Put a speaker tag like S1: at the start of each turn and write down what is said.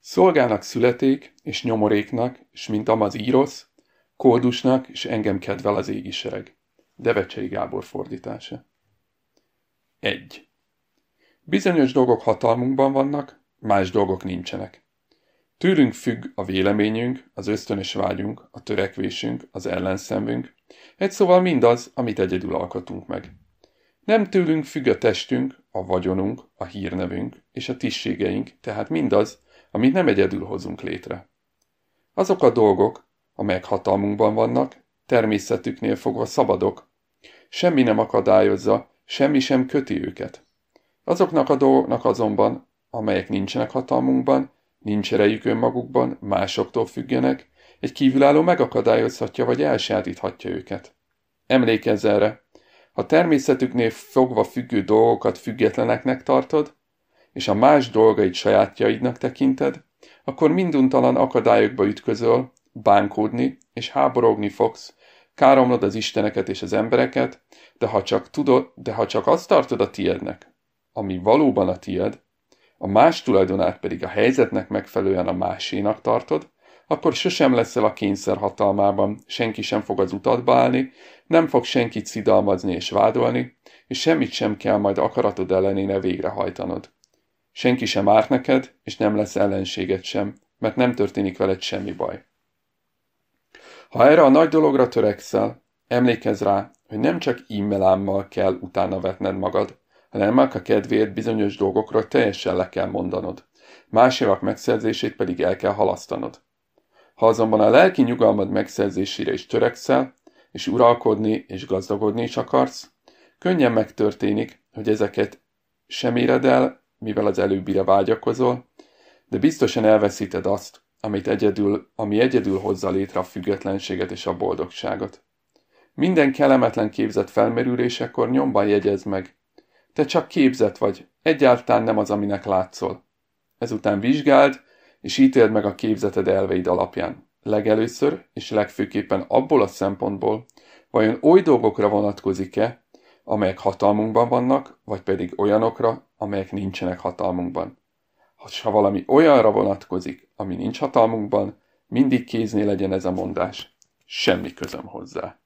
S1: Szolgának születék és nyomoréknak, és mint amaz írosz, koldusnak, és engem kedvel az égi sereg. Devecsei Gábor fordítása. 1. Bizonyos dolgok hatalmunkban vannak, más dolgok nincsenek. Tőlünk függ a véleményünk, az ösztönös vágyunk, a törekvésünk, az ellenszemünk, egy szóval mindaz, amit egyedül alkotunk meg. Nem tőlünk függ a testünk, a vagyonunk, a hírnevünk és a tisztségeink, tehát mindaz, amit nem egyedül hozunk létre. Azok a dolgok, amelyek hatalmunkban vannak, természetüknél fogva szabadok. Semmi nem akadályozza, semmi sem köti őket. Azoknak a dolgoknak azonban, amelyek nincsenek hatalmunkban, nincs erejük önmagukban, másoktól függenek, egy kívülálló megakadályozhatja vagy elsajátíthatja őket. Emlékezz erre, ha természetüknél fogva függő dolgokat függetleneknek tartod, és a más dolgait sajátjaidnak tekinted, akkor minduntalan akadályokba ütközöl, bánkódni és háborogni fogsz, káromlod az isteneket és az embereket, de ha csak tudod, de ha csak azt tartod a tiednek, ami valóban a tied, a más tulajdonát pedig a helyzetnek megfelelően a másénak tartod, akkor sosem leszel a kényszer hatalmában, senki sem fog az utadba állni, nem fog senkit szidalmazni és vádolni, és semmit sem kell majd akaratod ellenére végrehajtanod. Senki sem árt neked, és nem lesz ellenséged sem, mert nem történik veled semmi baj. Ha erre a nagy dologra törekszel, emlékezz rá, hogy nem csak immelámmal kell utána vetned magad, hanem a kedvéért bizonyos dolgokról teljesen le kell mondanod. Más javak megszerzését pedig el kell halasztanod. Ha azonban a lelki nyugalmad megszerzésére is törekszel, és uralkodni és gazdagodni is akarsz, könnyen megtörténik, hogy ezeket sem éred el, mivel az előbbire vágyakozol, de biztosan elveszíted azt, amit egyedül, ami egyedül hozza létre a függetlenséget és a boldogságot. Minden kellemetlen képzet felmerülésekor nyomban jegyez meg. Te csak képzet vagy, egyáltalán nem az, aminek látszol. Ezután vizsgáld, és ítéld meg a képzeted elveid alapján. Legelőször és legfőképpen abból a szempontból, vajon oly dolgokra vonatkozik-e, amelyek hatalmunkban vannak, vagy pedig olyanokra, amelyek nincsenek hatalmunkban. Ha valami olyanra vonatkozik, ami nincs hatalmunkban, mindig kéznél legyen ez a mondás. Semmi közöm hozzá.